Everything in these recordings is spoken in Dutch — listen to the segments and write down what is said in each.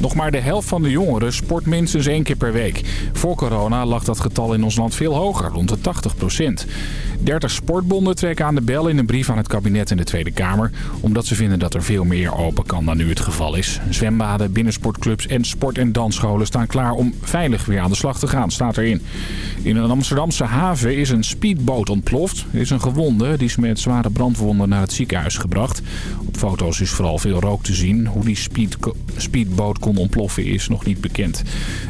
Nog maar de helft van de jongeren sport minstens één keer per week. Voor corona lag dat getal in ons land veel hoger, rond de 80 procent. 30 sportbonden trekken aan de bel in een brief aan het kabinet en de Tweede Kamer... omdat ze vinden dat er veel meer open kan dan nu het geval is. Zwembaden, binnensportclubs en sport- en dansscholen staan klaar om veilig weer aan de slag te gaan, staat erin. In een Amsterdamse haven is een speedboot ontploft. Er is een gewonde, die is met zware brandwonden naar het ziekenhuis gebracht. Op foto's is vooral veel rook te zien. Hoe die speed, speedboot kon ontploffen is nog niet bekend.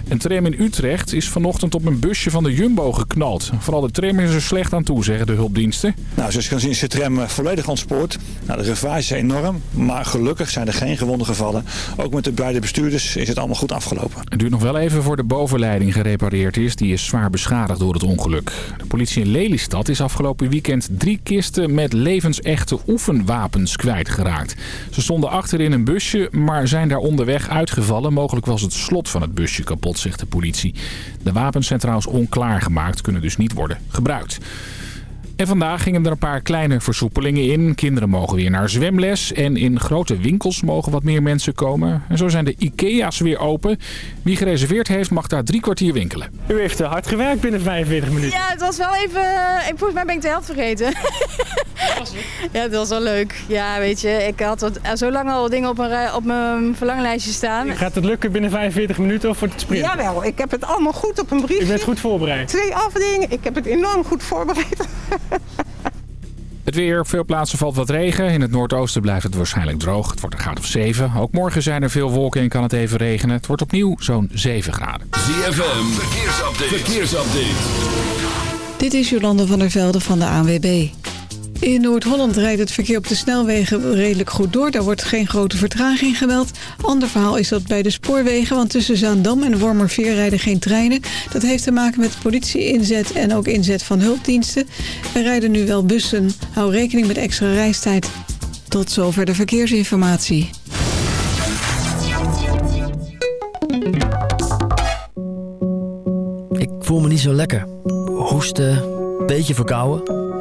Een tram in Utrecht is vanochtend op een busje van de Jumbo geknald. Vooral de tram is er slecht aan toe, zeggen de hulpdiensten. Nou, zoals je kan zien is de tram eh, volledig ontspoord. Nou, de gevaar is enorm, maar gelukkig zijn er geen gewonden gevallen. Ook met de beide bestuurders is het allemaal goed afgelopen. Het duurt nog wel even voor de bovenleiding gerepareerd is. Die is zwaar beschadigd door het ongeluk. De politie in Lelystad is afgelopen weekend drie kisten met levensechte oefenwapens kwijtgeraakt. Ze stonden achter in een busje, maar zijn daar onderweg Mogelijk was het slot van het busje kapot, zegt de politie. De wapens zijn trouwens onklaargemaakt, kunnen dus niet worden gebruikt. En vandaag gingen er een paar kleine versoepelingen in. Kinderen mogen weer naar zwemles. En in grote winkels mogen wat meer mensen komen. En zo zijn de Ikea's weer open. Wie gereserveerd heeft mag daar drie kwartier winkelen. U heeft hard gewerkt binnen 45 minuten. Ja, het was wel even... Ik, volgens mij ben ik de helft vergeten. ja, het was wel leuk. Ja, weet je, ik had wat, zo lang al dingen op mijn, op mijn verlanglijstje staan. Gaat het lukken binnen 45 minuten of wordt het sprint? Jawel, ik heb het allemaal goed op een briefje. U bent goed voorbereid? Twee afdelingen, ik heb het enorm goed voorbereid. Het weer, veel plaatsen valt wat regen. In het noordoosten blijft het waarschijnlijk droog. Het wordt een graad of 7. Ook morgen zijn er veel wolken en kan het even regenen. Het wordt opnieuw zo'n 7 graden. ZFM, verkeersupdate. verkeersupdate. Dit is Jolande van der Velde van de ANWB. In Noord-Holland rijdt het verkeer op de snelwegen redelijk goed door. Daar wordt geen grote vertraging gemeld. Ander verhaal is dat bij de spoorwegen, want tussen Zaandam en Wormerveer rijden geen treinen. Dat heeft te maken met politie-inzet en ook inzet van hulpdiensten. Er rijden nu wel bussen. Hou rekening met extra reistijd. Tot zover de verkeersinformatie. Ik voel me niet zo lekker. Hoesten, beetje verkouden.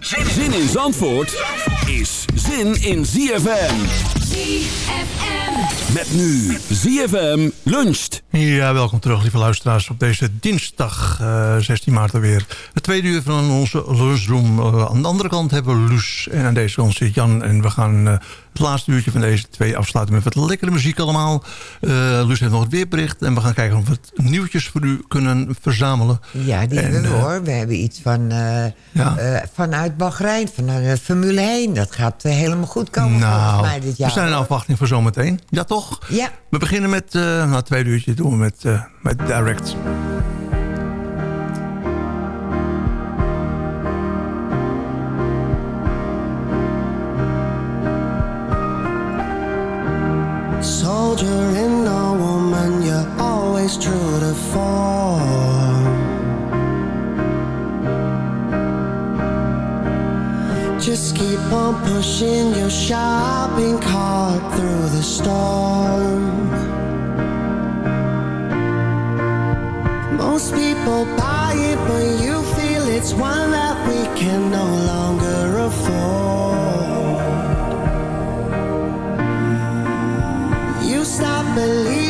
Zin in Zandvoort is zin in ZFM. ZFM. Met nu ZFM luncht. Ja, welkom terug lieve luisteraars op deze dinsdag eh, 16 maart alweer. Het tweede uur van onze lunchroom. Eh, aan de andere kant hebben we Luus en aan deze kant zit Jan. En we gaan eh, het laatste uurtje van deze twee afsluiten met wat lekkere muziek allemaal. Uh, Luus heeft nog het weerbericht en we gaan kijken of we het nieuwtjes voor u kunnen verzamelen. Ja, die En, hebben we eh, hoor. We hebben iets van, eh, Ja. vanuit Bahrein, vanuit de Formule 1. Dat gaat helemaal goed komen volgens Nou, mij dit jaar. we zijn in afwachting voor zometeen. Ja, toch? Ja. We beginnen met, nou, het tweede uurtje doen we met, met Direct. Soldier in a woman, you're always true to form. Just keep on pushing your shopping cart through the storm. Most people buy it, but you feel it's one that we can no longer afford. believe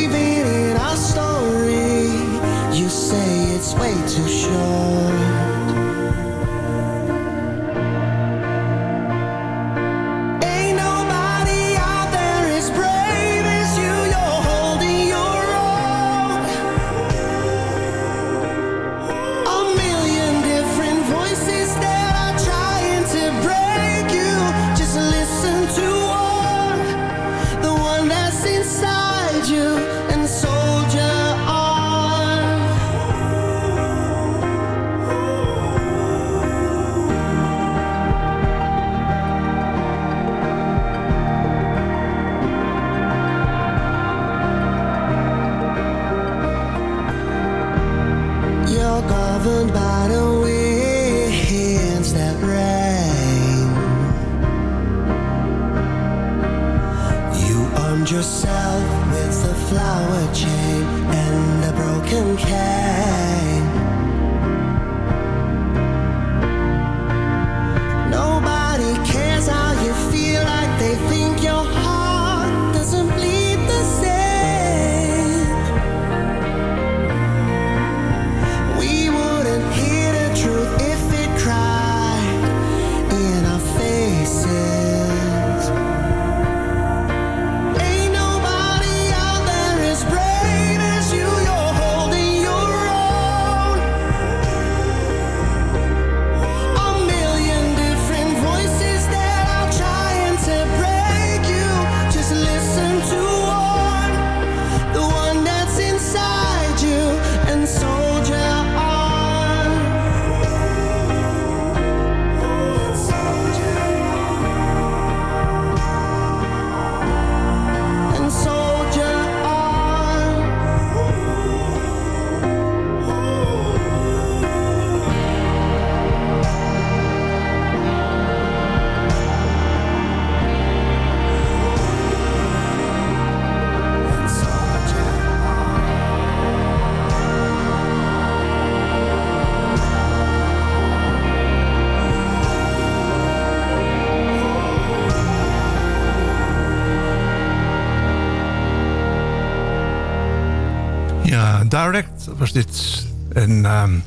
Direct was dit. En ehm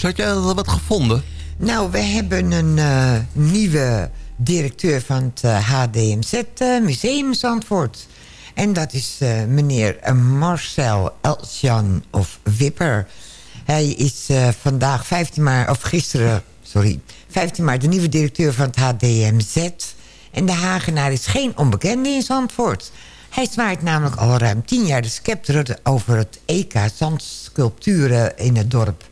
had jij wat gevonden? Nou, we hebben een eh, nieuwe directeur van het eh, HDMZ eh, Museum Zandvoort. En dat is meneer Marcel Elsjan of Wipper. Hij is vandaag 15 maart, of gisteren, sorry, 15 maart de nieuwe directeur van het HDMZ. En de Hagenaar is geen onbekende in Zandvoort. Hij zwaait namelijk al ruim 10 jaar de scepter over het EK zandsculpturen in het dorp.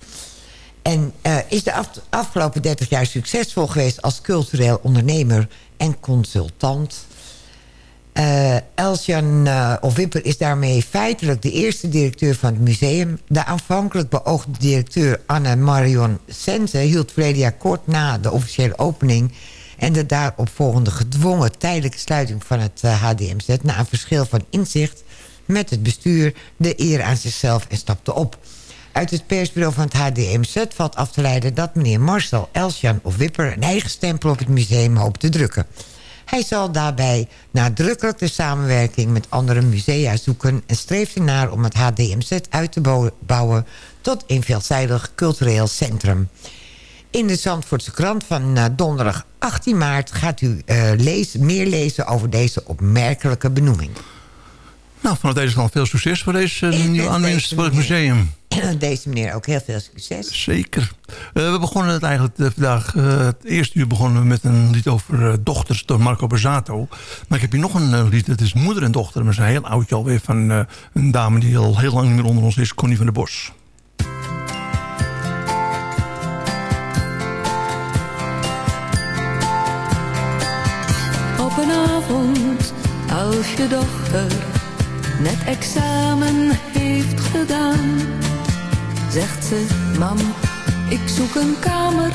En eh, is de af- afgelopen 30 jaar succesvol geweest als cultureel ondernemer en consultant. Eh Elsjan eh, of Wipper is daarmee feitelijk de eerste directeur van het museum. De aanvankelijk beoogde directeur Anne Marion Sense hield verleden kort na de officiële opening... en de daaropvolgende gedwongen tijdelijke sluiting van het eh, HDMZ... na een verschil van inzicht met het bestuur de eer aan zichzelf en stapte op. Uit het persbureau van het HDMZ valt af te leiden... dat meneer Marcel Elsjan of Wipper een eigen stempel op het museum hoopt te drukken. Hij zal daarbij nadrukkelijk de samenwerking met andere musea zoeken... en streeft ernaar om het HDMZ uit te bouw- bouwen tot een veelzijdig cultureel centrum. In de Zandvoortse krant van eh, donderdag 18 maart gaat u eh, lezen, meer lezen over deze opmerkelijke benoeming. Nou, vanuit deze kant veel succes voor deze eh, nieuwe aanwinst voor het museum. Deze meneer ook heel veel succes. Zeker. We begonnen het eigenlijk vandaag... het eerste uur begonnen we met een lied over dochters door Marco Borsato. Maar ik heb hier nog een lied. Het is Moeder en Dochter. Maar is een heel oudje alweer van een dame die al heel lang niet meer onder ons is. Connie van der Bos. Dochter net examen heeft gedaan, zegt ze: Mam, ik zoek een kamer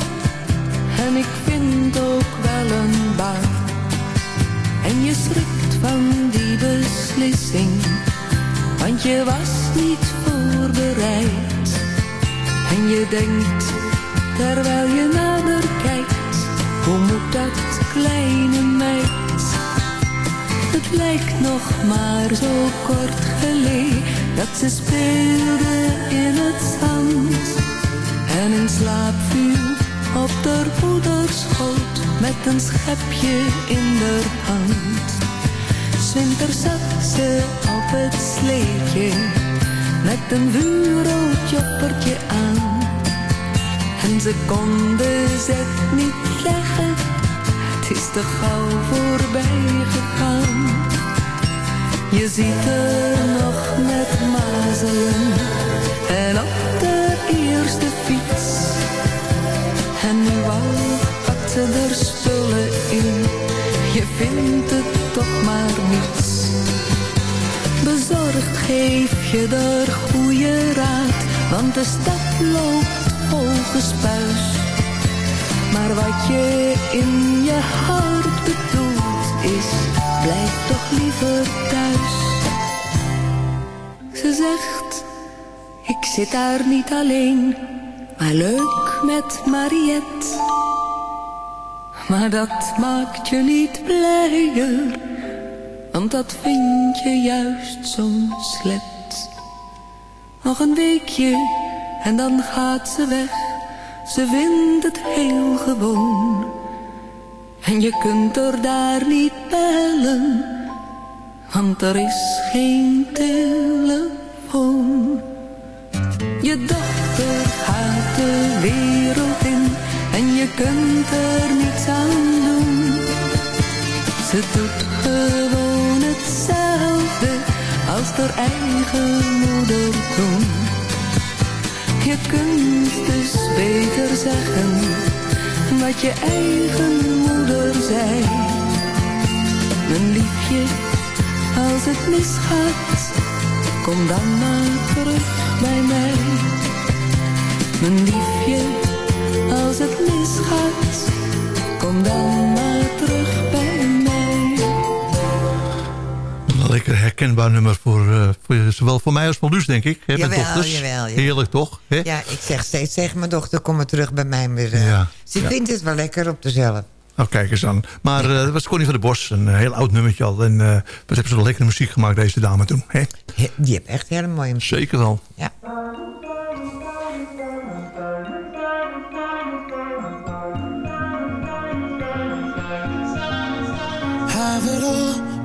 en ik vind ook wel een baan. En je schrikt van die beslissing, want je was niet voorbereid. En je denkt, terwijl je nader kijkt, hoe moet dat kleine meid? Het lijkt nog maar zo kort geleden dat ze speelde in het zand. En in slaap viel op de moederschoot met een schepje in de hand. Zwinters zat ze op het sleetje met een vuurrood aan. En ze kon de zet niet leggen, is te gauw voorbij gegaan. Je ziet er nog met mazelen en op de eerste fiets. En nu al pakt ze er spullen in, je vindt het toch maar niets. Bezorgd geef je er goede raad, want de stad loopt vol gespuis. Maar wat je in je hart bedoelt is, blijf toch liever thuis. Ze zegt, ik zit daar niet alleen, maar leuk met Mariette. Maar dat maakt je niet blijer, want dat vind je juist zo'n slet. Nog een weekje en dan gaat ze weg, ze vindt het heel gewoon. En je kunt er daar niet bellen, want er is geen telefoon. Je dochter gaat de wereld in en je kunt er niets aan doen. Ze doet gewoon hetzelfde als haar eigen moeder toen. Je kunt dus beter zeggen wat je eigen moeder zei. Mijn liefje, als het misgaat, kom dan maar terug bij mij. Mijn liefje, als het misgaat, kom dan maar herkenbaar nummer voor, eh, voor zowel voor mij als voor Luus, denk ik. Hè, Jawel, dochters. jawel, jawel. Heerlijk, toch? Hè? Ja, ik zeg steeds tegen mijn dochter, kom maar terug bij mij. Maar, eh, Ja. Ze Ja. vindt het wel lekker op dezelfde. Nou, kijk eens aan. Maar eh, dat was Connie van der Bos, een heel oud nummertje al. En eh, wat hebben ze wel lekkere muziek gemaakt, deze dame toen. Hè? Die heeft echt hele mooie muziek. Zeker wel. Ja. Have it all,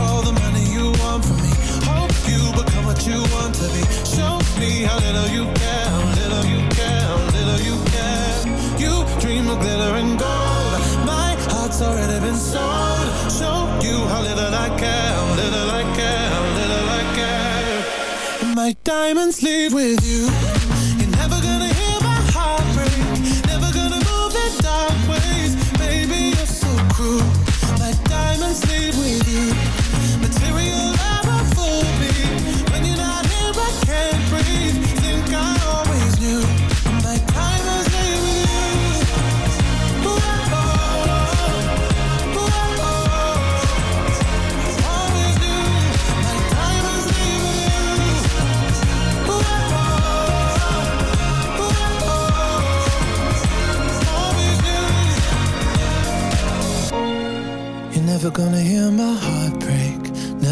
All the money you want from me. Hope you become what you want to be. Show me how little you care, little you care, little you care. You dream of glitter and gold. My heart's already been sold. Show you how little I care, little I care, little I care. My diamonds leave with you. You're never gonna hear my heart break. Never gonna move in dark ways. Baby, you're so cruel.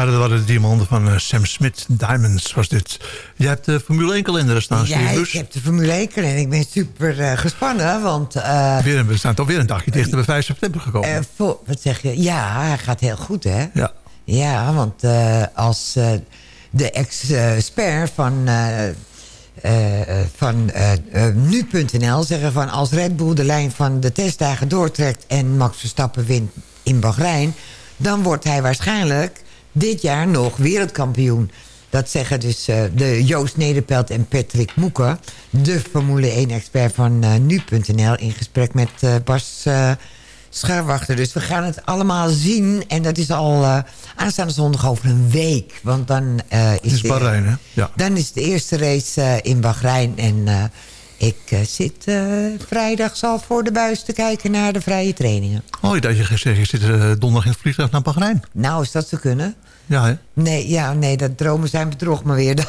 Ja, dat waren de diamanten van eh, Sam Smith. Diamonds was dit. Jij hebt de Formule 1 kalender staan. Ja, ik heb de Formule 1 en ik ben super eh, gespannen, want... eh, Weer, we zijn toch weer een dagje dichter bij 5 september gekomen. voor- wat zeg je? Ja, hij gaat heel goed, hè? Ja. Ja, want als de expert van, van nu.nl zeggen van... als Red Bull de lijn van de testdagen doortrekt... en Max Verstappen wint in Bahrein... dan wordt hij waarschijnlijk dit jaar nog wereldkampioen. Dat zeggen dus eh, de Joost Nederpelt en Patrick Moeken... de Formule 1-expert van eh, nu.nl... in gesprek met eh, Bas Schuurwachter. Dus we gaan het allemaal zien. En dat is al aanstaande zondag over een week. Want dan is, Dit is Bahrein, hè? Ja. Dan is de eerste race in Bahrein. En ik eh, zit eh, vrijdag al voor de buis te kijken naar de vrije trainingen. Oh, ik dacht je gezegd, je zit eh, donderdag in het vliegtuig naar Bahrein. Nou, als dat zou kunnen. Ja, hè? Nee, ja, nee, dat dromen zijn bedrog maar weer dan.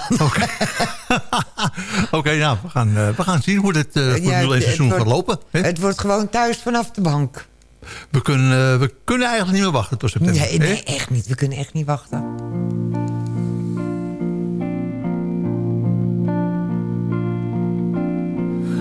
Oké, nou, we gaan, we gaan zien hoe dit Formule 1 het seizoen gaat lopen. hè? Het wordt gewoon thuis vanaf de bank. We kunnen, we kunnen eigenlijk niet meer wachten tot september. Nee, nee, echt niet. We kunnen echt niet wachten.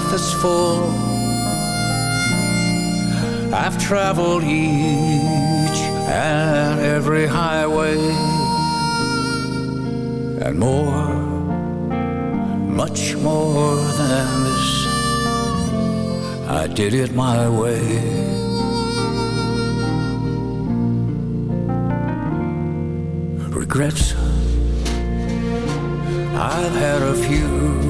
life that's full. I've traveled each and every highway and more, much more than this. I did it my way. Regrets, I've had a few,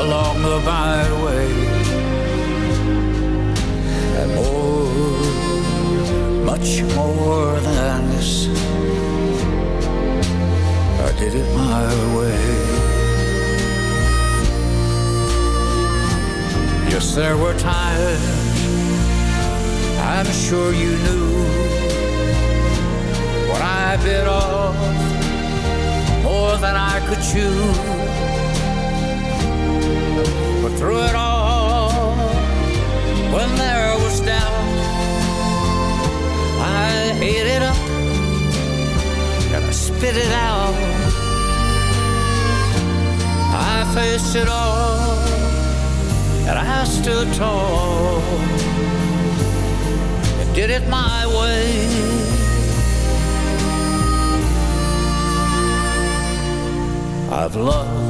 along the byway, and more, much more than this, I did it my way. Yes, there were times I'm sure you knew when I bit off more than I could chew. But through it all, when there was doubt, I ate it up and I spit it out. I faced it all and I stood tall and did it my way. I've loved,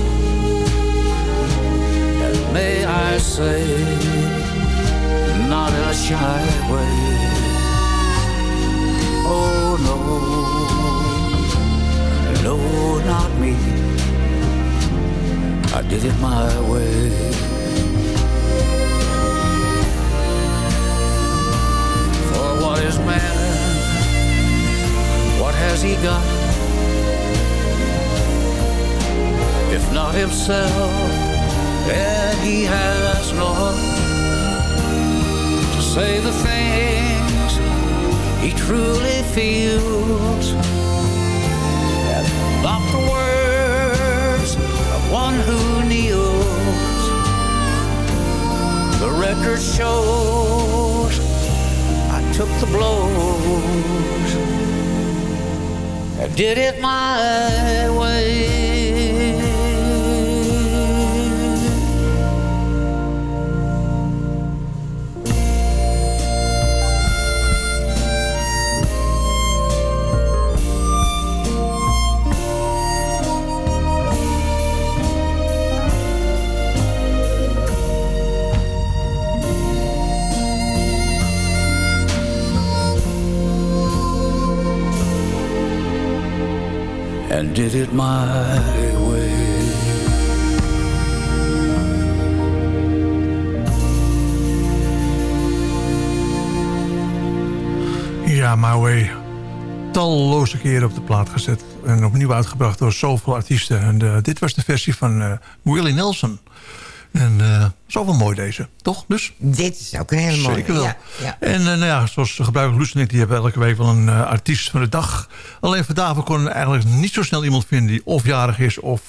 May I say, not in a shy way. Oh no, no, not me. I did it my way. For what is man? What has he got? If not himself, he has not to say the things he truly feels. And not the words of one who kneels. The record shows I took the blows. I did it my way. Did it my way. Ja, My Way. Talloze keren op de plaat gezet. En opnieuw uitgebracht door zoveel artiesten. En eh, dit was de versie van eh, Willie Nelson. En uh, zoveel mooi deze, toch? Dus? Dit is ook een hele mooie. Zeker wel. Ja, ja. En uh, nou ja, zoals gebruikelijk Luus en ik, die hebben elke week wel een uh, artiest van de dag. Alleen vandaag we konden eigenlijk niet zo snel iemand vinden die of jarig is of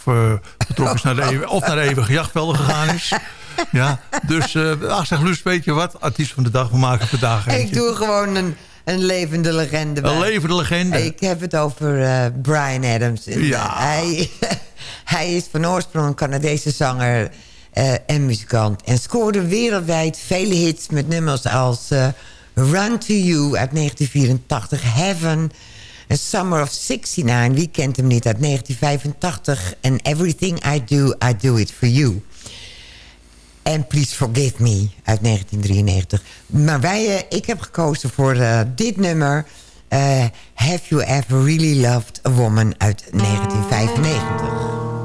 vertrokken is naar de, eeuw- of naar de eeuwige jachtvelden gegaan is. Ja, dus ach, zeg Luus, weet je wat? Artiest van de dag, we maken vandaag Ik doe gewoon een, een levende legende. bij. Een levende legende. Ik heb het over eh, Brian Adams. Ja. eh, hij, hij is van oorsprong een Canadese zanger eh, en muzikant. En scoorde wereldwijd vele hits met nummers als eh, Run to You uit 1984, Heaven... A Summer of 69, wie kent hem niet, uit 1985... en Everything I Do, I Do It For You... En Please Forgive Me uit 1993. Maar wij, eh, ik heb gekozen voor dit nummer... Have You Ever Really Loved a Woman uit 1995.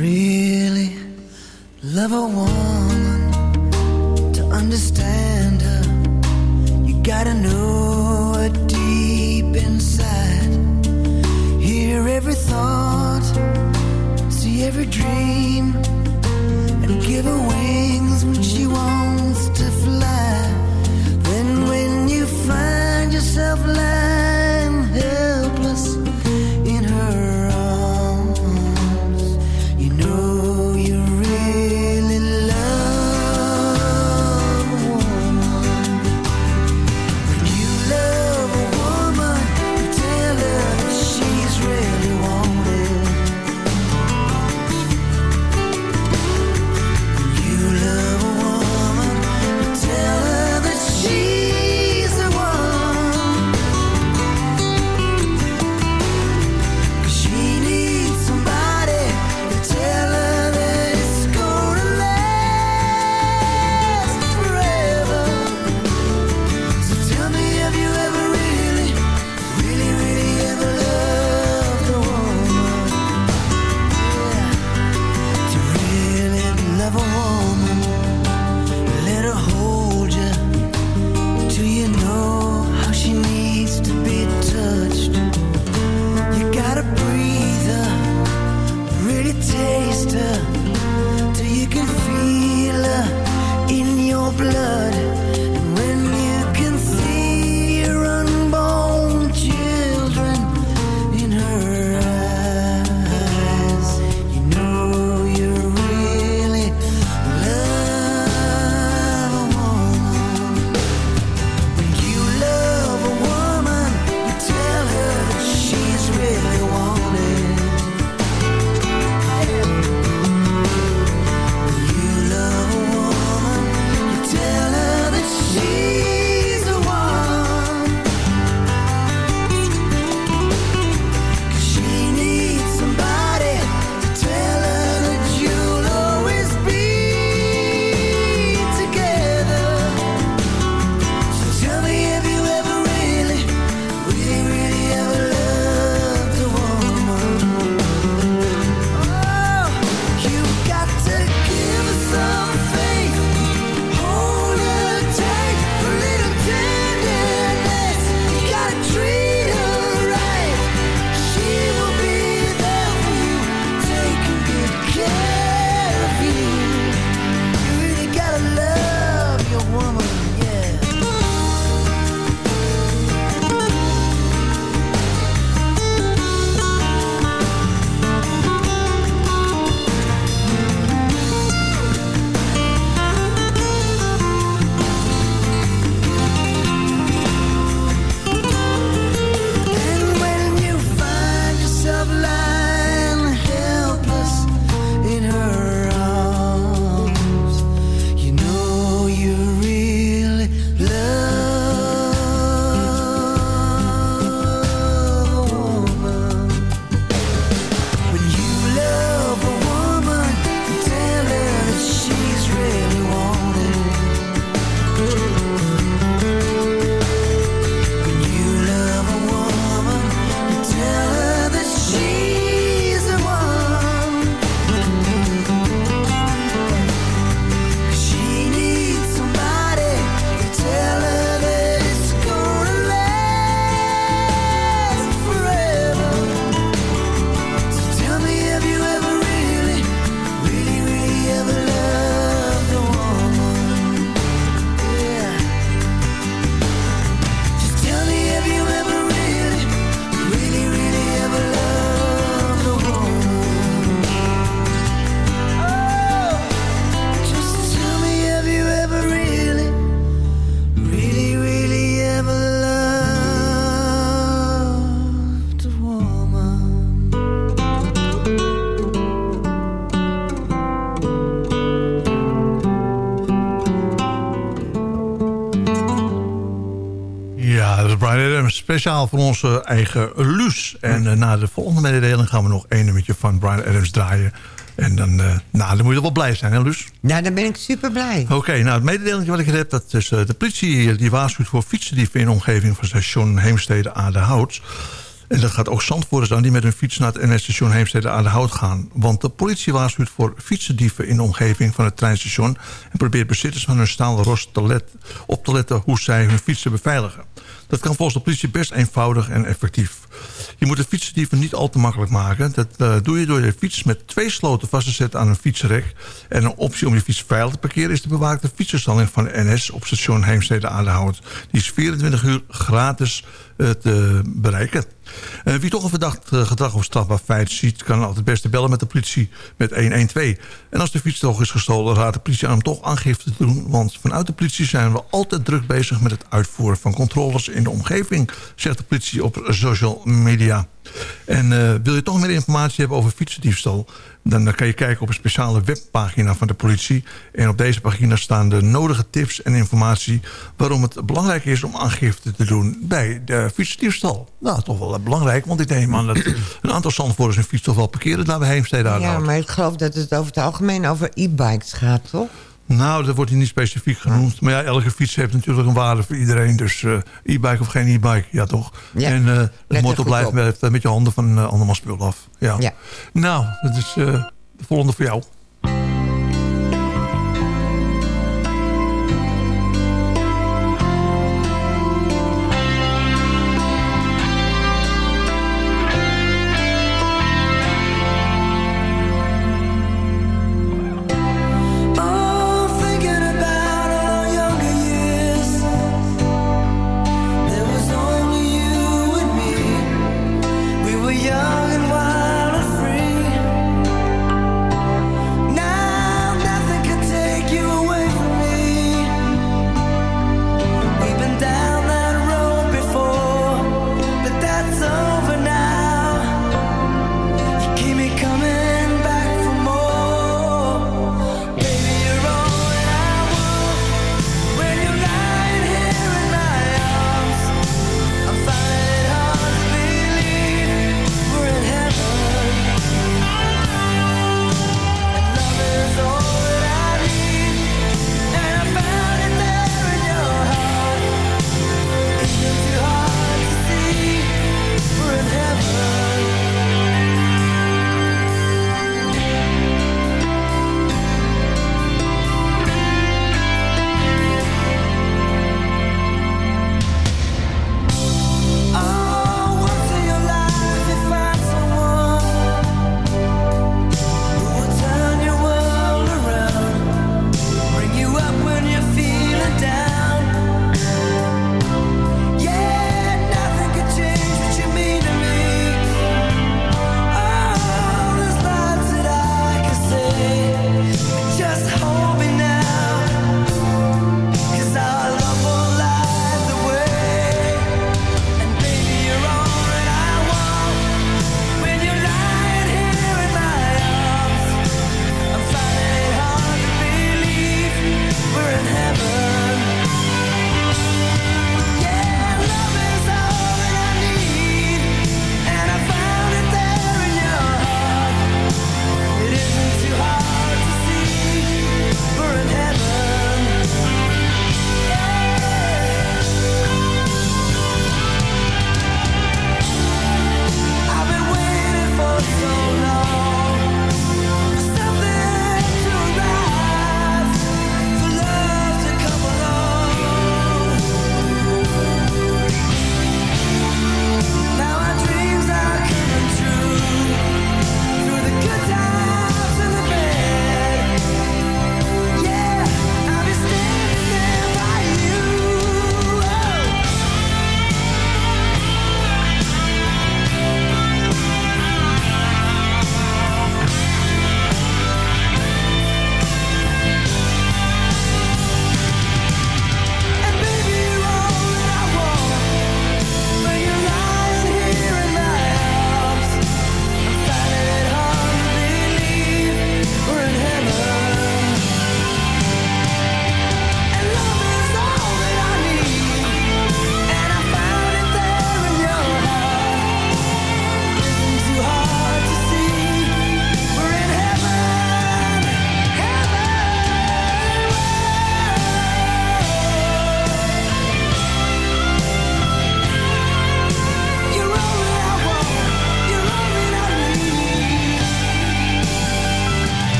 Really love a woman, to understand her, you gotta know her deep inside. Hear every thought, see every dream, and give her wings speciaal voor onze eigen Luus. En eh, na de volgende mededeling gaan we nog één nummertje van Brian Adams draaien. En dan, eh, nou, dan moet je wel blij zijn, hè Luus? Nou, dan ben ik super blij. Oké, nou het mededeling wat ik heb, dat is eh, de politie die waarschuwt voor fietsendieven in de omgeving van station Heemstede Aardehout. En dat gaat ook zandvoerders aan die met hun fiets naar het NS-station Heemstede Aardehout gaan. Want de politie waarschuwt voor fietsendieven in de omgeving van het treinstation. En probeert bezitters van hun stalen rost te let, op te letten hoe zij hun fietsen beveiligen. Dat kan volgens de politie best eenvoudig en effectief. Je moet de fietsendieven niet al te makkelijk maken. Dat eh, doe je door je fiets met twee sloten vast te zetten aan een fietsrek. En een optie om je fiets veilig te parkeren... is de bewaakte fietsenstalling van NS op station Heemstede Aardehout. Die is 24 uur gratis te bereiken. Eh, wie toch een verdacht eh, gedrag of strafbaar feit ziet... kan altijd het beste bellen met de politie met 112. En als de fiets toch is gestolen... raadt de politie aan hem toch aangifte te doen... want vanuit de politie zijn we altijd druk bezig... met het uitvoeren van controles in de omgeving... zegt de politie op social media. En eh, wil je toch meer informatie hebben over fietsendiefstal... dan kan je kijken op een speciale webpagina van de politie. En op deze pagina staan de nodige tips en informatie... waarom het belangrijk is om aangifte te doen bij de fietsendiefstal. Nou, toch wel belangrijk, want ik neem aan dat een aantal zandvoerders hun fiets toch wel parkeren... daar bij Heemstede Ja, Aardehout. maar ik geloof dat het over het algemeen over e-bikes gaat, toch? Nou, dat wordt hier niet specifiek genoemd. Maar ja, elke fiets heeft natuurlijk een waarde voor iedereen. Dus eh, e-bike of geen e-bike, ja toch? Ja, en eh, het motto blijft op. met, met je handen van uh, andermans spul af. Ja. Ja. Nou, dat is eh, de volgende voor jou.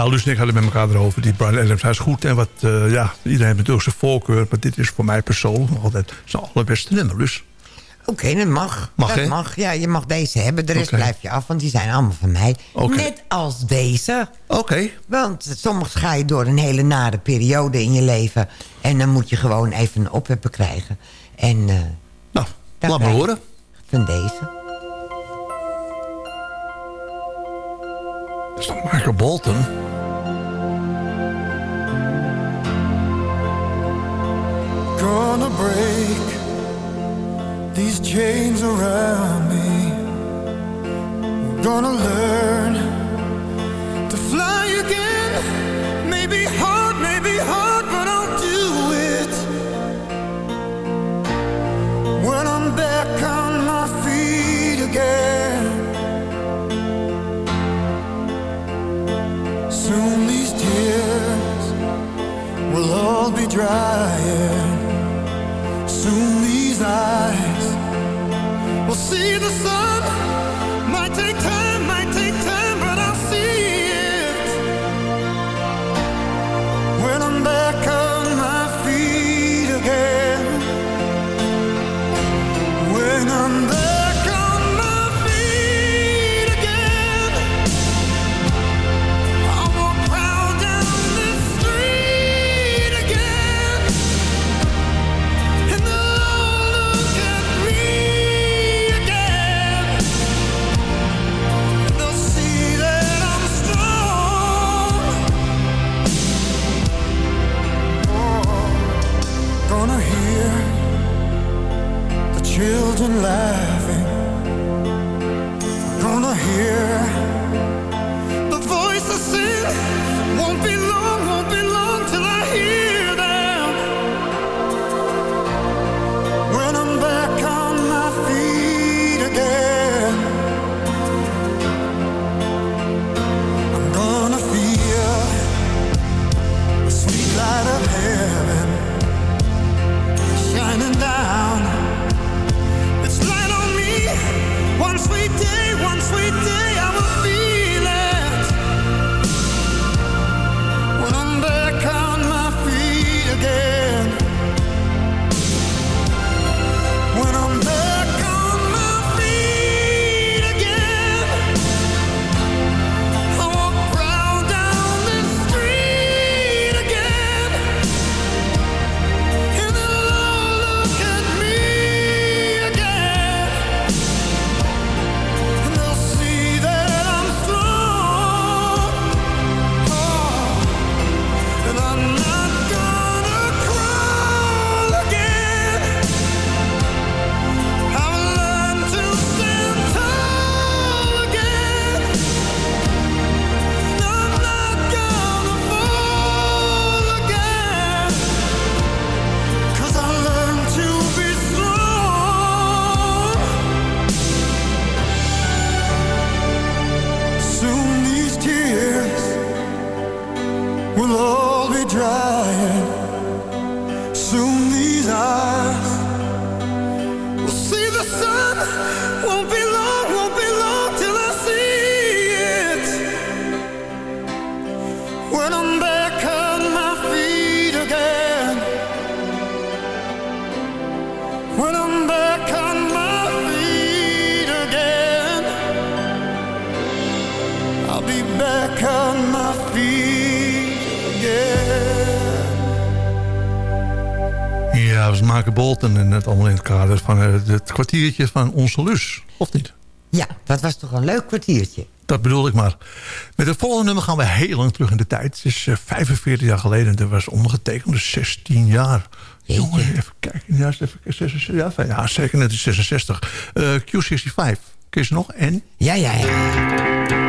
Ja, Luus en ik hadden met elkaar erover. Die Brian Adams, hij is goed. En wat, eh, ja, iedereen heeft natuurlijk zijn voorkeur. Maar dit is voor mij persoonlijk altijd zijn allerbeste nummer. Dus Oké, dat mag. Mag, dat mag. Ja, je mag deze hebben. De rest blijf je af, want die zijn allemaal van mij. Net als deze. Oké. Want soms ga je door een hele nare periode in je leven. En dan moet je gewoon even een opheppen krijgen. En eh nou, laat maar horen. Van deze. Is toch Michael Bolton? Gonna break these chains around me. Gonna learn to fly again. Maybe hard, maybe hard, but I'll do it. When I'm back on my feet again. Be drying. Soon these eyes will see the sun. Might take time, Ja, was Michael Bolton. En het allemaal in het kader van eh, het kwartiertje van onze Lus. Of niet? Ja, dat was toch een leuk kwartiertje. Dat bedoel ik maar. Met het volgende nummer gaan we heel lang terug in de tijd. Het is eh, 45 jaar geleden. Dat was ondergetekend, dus 16 jaar. Jongen, even kijken. Ja, even, 66, ja, ja zeker net is 66. Eh, Q65. Ken je ze nog? En? Ja, ja, ja.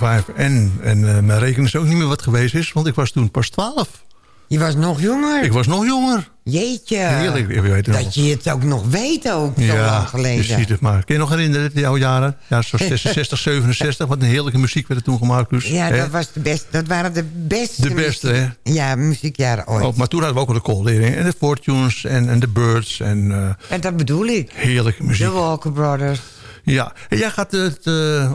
U65. En, en eh, mijn rekening is ook niet meer wat geweest is, want ik was toen pas 12. Je was nog jonger? Ik was nog jonger. Jeetje. Heerlijk, weet het nog. Dat je het ook nog weet ook, zo lang geleden. je ziet het maar. Kun je nog herinneren, jouw jaren? Ja, zo 66, 67. Wat een heerlijke muziek werd er toen gemaakt. Dus, Ja, hè? dat, was de best, dat waren de beste, De beste, hè? Ja, muziekjaren ooit. Oh, maar toen hadden we ook al de koollering. En de Fortunes en, en de Birds. En, eh, En dat bedoel ik. heerlijke muziek. De Walker Brothers. Ja. En jij gaat het, eh,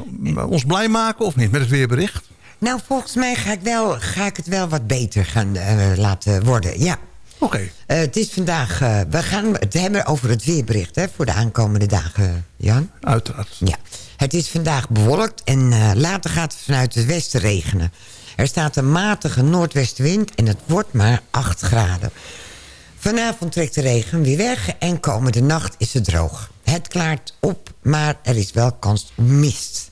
ons blij maken of niet met het weerbericht? Nou, volgens mij ga ik, wel, ga ik het wel wat beter gaan eh, laten worden, ja. Oké. Eh, het is vandaag... we gaan het hebben over het weerbericht hè, voor de aankomende dagen, Jan. Uiteraard. Ja. Het is vandaag bewolkt en later gaat het vanuit het westen regenen. Er staat een matige noordwestenwind en het wordt maar 8 graden. Vanavond trekt de regen weer weg en komende nacht is het droog. Het klaart op, maar er is wel kans op mist.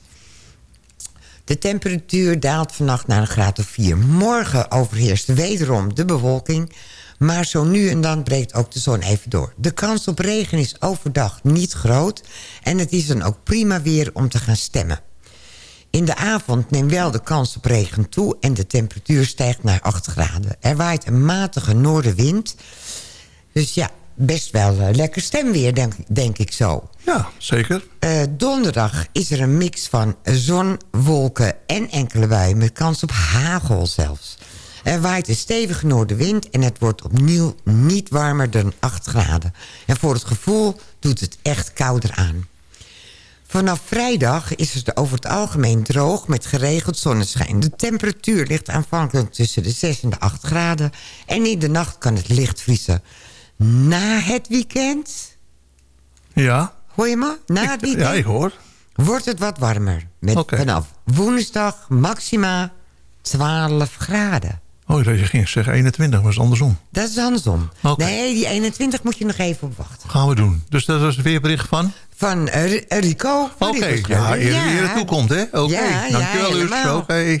De temperatuur daalt vannacht naar een graad of 4. Morgen overheerst wederom de bewolking... maar zo nu en dan breekt ook de zon even door. De kans op regen is overdag niet groot... en het is dan ook prima weer om te gaan stemmen. In de avond neemt wel de kans op regen toe... en de temperatuur stijgt naar 8 graden. Er waait een matige noordenwind... dus ja, best wel eh, lekker stemweer, denk, denk ik zo. Ja, zeker. Eh, donderdag is er een mix van zon, wolken en enkele buien... met kans op hagel zelfs. Er waait een stevige noordenwind en het wordt opnieuw niet warmer dan 8 graden. En voor het gevoel doet het echt kouder aan. Vanaf vrijdag is het over het algemeen droog met geregeld zonneschijn. De temperatuur ligt aanvankelijk tussen de 6 en de 8 graden... en in de nacht kan het licht vriezen. Na het weekend Ja. Hoor je me? Na het weekend Ja, ik hoor. wordt het wat warmer. Met vanaf woensdag maxima 12 graden. Oh, dat je ging zeggen 21, maar dat is andersom. Dat is andersom. Nee, die 21 moet je nog even op wachten. Gaan we doen. Dus dat was het weerbericht van? Van eh, Ri- Rico. Oké, ja, eer wie er toe komt, hè? Oké, Ja, ja, dankjewel, helemaal. Oké.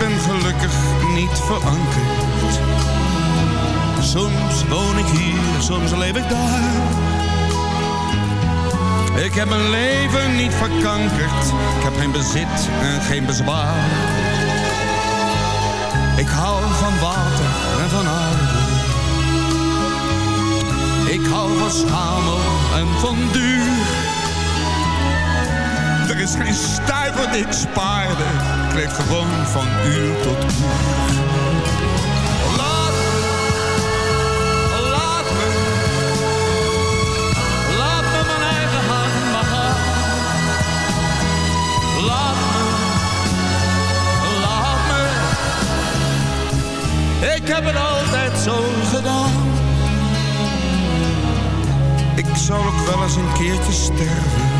Ben gelukkig niet verankerd. Soms woon ik hier, soms leef ik daar. Ik heb mijn leven niet verkankerd. Ik heb geen bezit en geen bezwaar. Ik hou van water en van aarde. Ik hou van schamel en van duur. Er is geen stuiver die ik gewoon van uur tot uur. Laat me, laat me, laat me mijn eigen hand maar gaan. Laat me, laat me. Ik heb het altijd zo gedaan. Ik zou ook wel eens een keertje sterven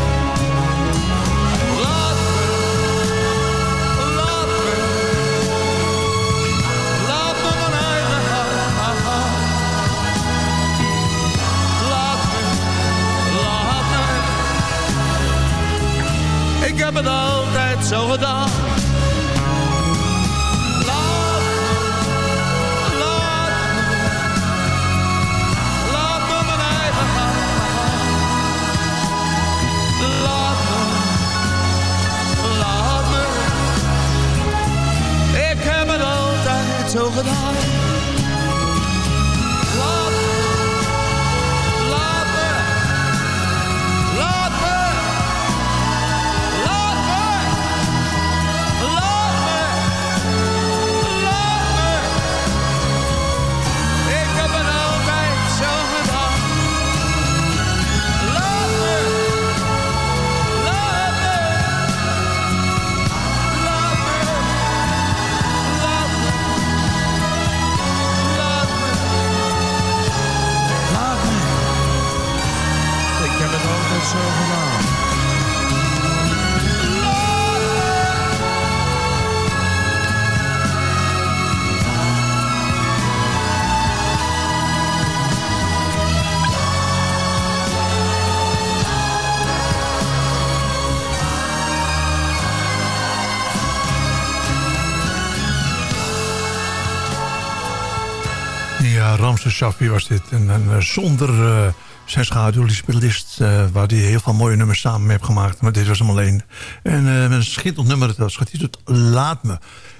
Shaffi was dit. En, en, eh, zonder eh, zijn schaduw, die spelist, eh, waar hij heel veel mooie nummers samen mee heeft gemaakt. Maar dit was hem alleen. En eh, met een schitterend nummer, dat hij doet Laat Me.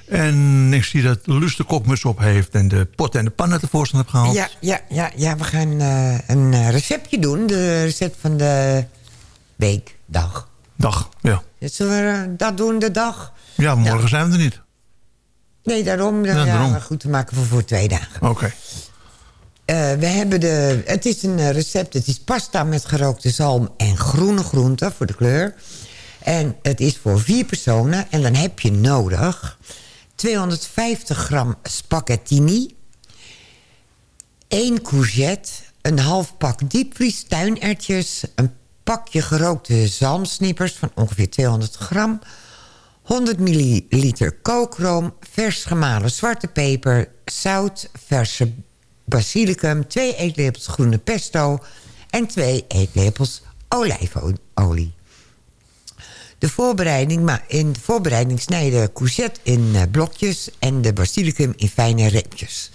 En ik zie dat Luus de kokmus op heeft en de pot en de pannen tevoorschijn heeft gehaald. Ja, ja, ja, ja, we gaan een receptje doen. De recept van de week, dag. Dag, ja. Zullen we dat doen, de dag? Ja, morgen zijn we er niet. Nee, daarom. Ja, Ja, daarom. maar goed te maken voor, voor twee dagen. Oké. Eh, we hebben de, het is een eh, recept. Het is pasta met gerookte zalm en groene groenten voor de kleur. En het is voor vier personen. En dan heb je nodig 250 gram spaghettini. 1 courgette. Een half pak diepvries tuinertjes. Een pakje gerookte zalmsnippers van ongeveer 200 gram. 100 milliliter kookroom, vers gemalen zwarte peper, zout, verse basilicum, 2 eetlepels groene pesto en 2 eetlepels olijfolie. De voorbereiding, maar in de voorbereiding courgette in eh, blokjes en de basilicum in fijne reepjes.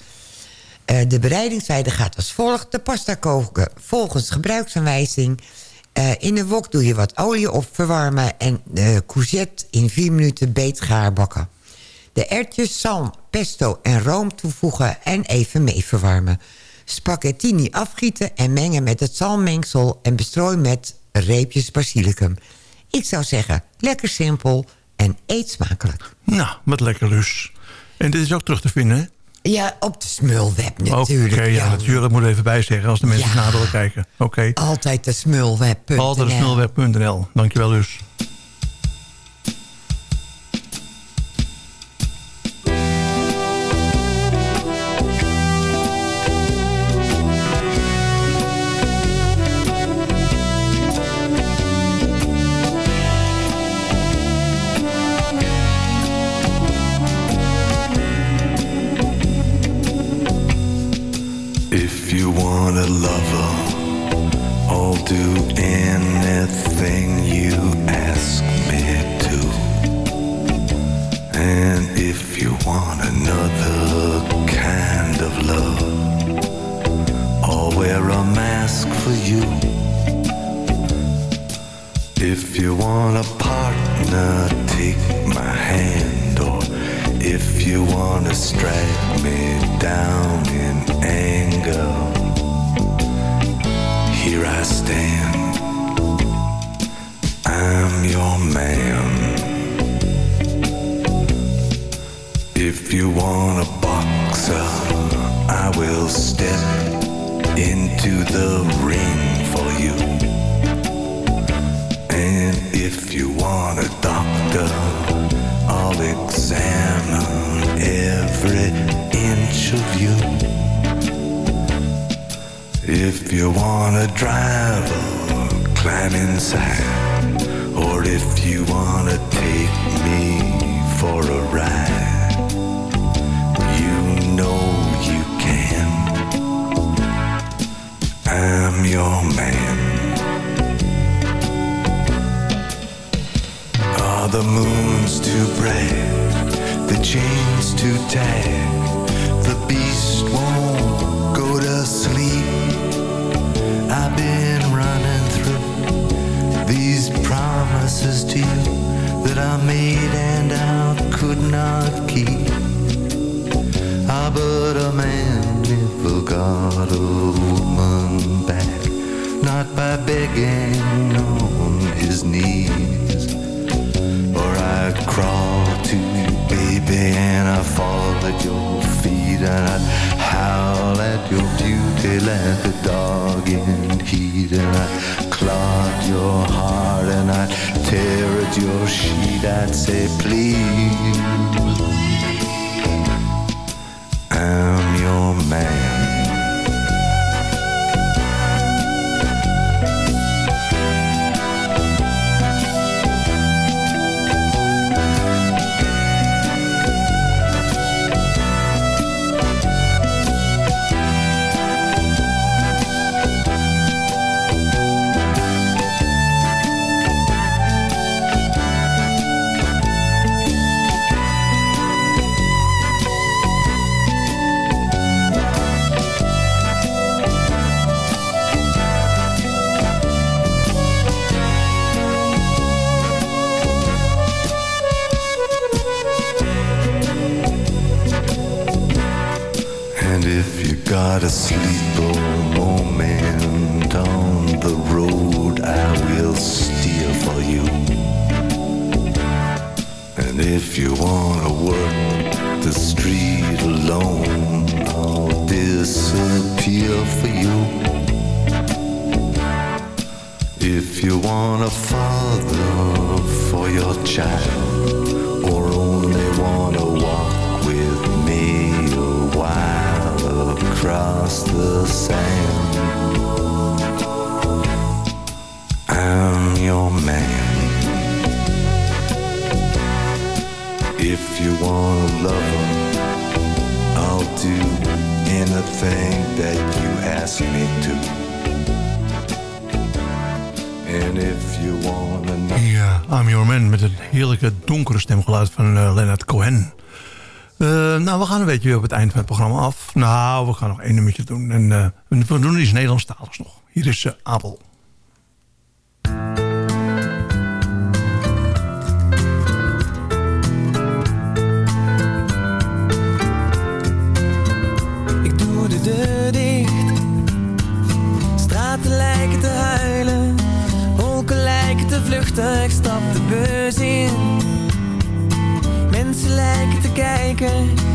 Eh, de bereidingswijze gaat als volgt. De pasta koken volgens gebruiksaanwijzing. Eh, in de wok doe je wat olie op verwarmen... en de courgette in 4 minuten beetgaar bakken. De erwtjes, zalm, pesto en room toevoegen en even mee verwarmen. Spaghettini afgieten en mengen met het zalmmengsel... en bestrooien met reepjes basilicum. Ik zou zeggen, lekker simpel en eet smakelijk. Nou, met lekker Luus. En dit is ook terug te vinden, hè? Ja, op de smulweb Oké, natuurlijk. ja, natuurlijk. moet even bijzeggen als de mensen Ja. kijken. Oké. Altijd de smulweb.nl. Altijd snelweb.nl. Dankjewel, Luus. Want a driver, climb inside. Or if you want to take me for a ride, you know you can. I'm your man. Are the moons too bright? The chains too tight? Promises to you that I made and I could not keep. Ah, but a man never got a woman back, not by begging on his knees. Or I'd crawl to you, baby, and I'd fall at your feet, and I'd howl at your beauty like a dog in heat, and I'd clog your heart, and I'd tear at your sheet. I'd say, please, I'm your man. Beetje op het eind van het programma af. Nou, we gaan nog één nummertje doen. En eh, we doen iets Nederlandstaligs nog. Hier is eh, Abel. Ik doe de deur dicht. Straten lijken te huilen. Wolken lijken te vluchten. Ik stap de bus in. Mensen lijken te kijken.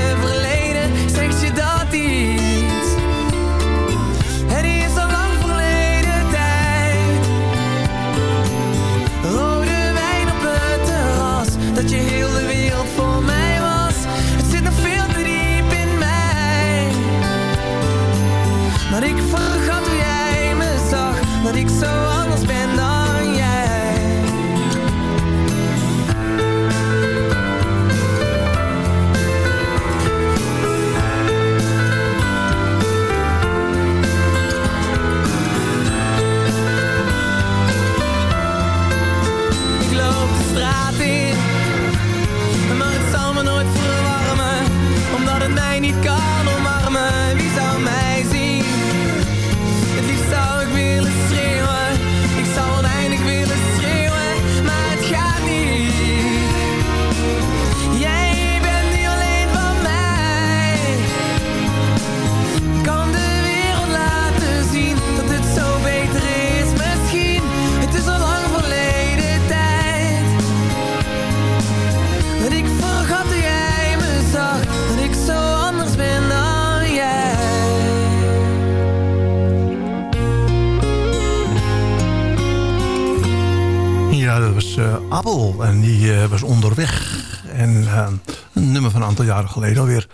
geleden alweer.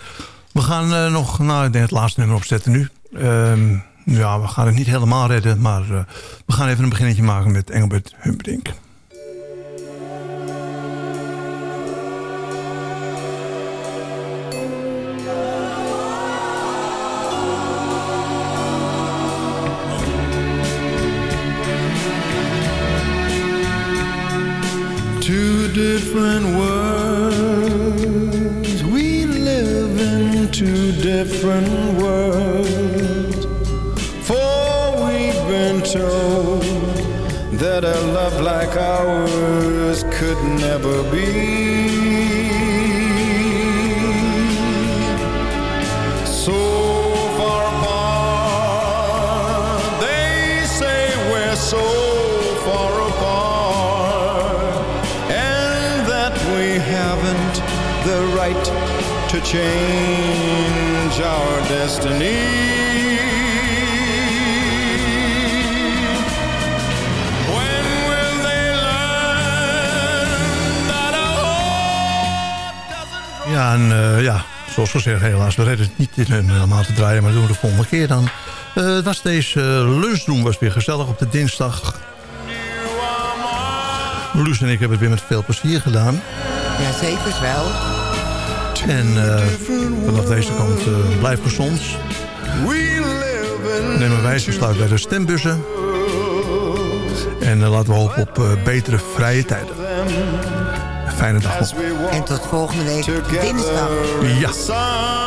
We gaan eh, nog nou, ik denk het laatste nummer opzetten nu. Ehm, ja, we gaan het niet helemaal redden. Maar eh, we gaan even een beginnetje maken met Engelbert Humperdinck. That a love like ours could never be. So far apart, they say we're so far apart, and that we haven't the right to change our destiny. Ja, en eh, ja, zoals gezegd, helaas. We redden het niet in een helemaal te draaien, maar dat doen we de volgende keer dan. Eh, het was deze uh, lunchroom was weer gezellig op de dinsdag. Luus en ik hebben het weer met veel plezier gedaan. Ja, zeker wel. En eh, vanaf deze kant eh, blijf gezond. Nemen wij besluit bij de stembussen. En eh, laten we hopen op eh, betere vrije tijden. Fijne dag nog. En tot volgende week dinsdag. Ja.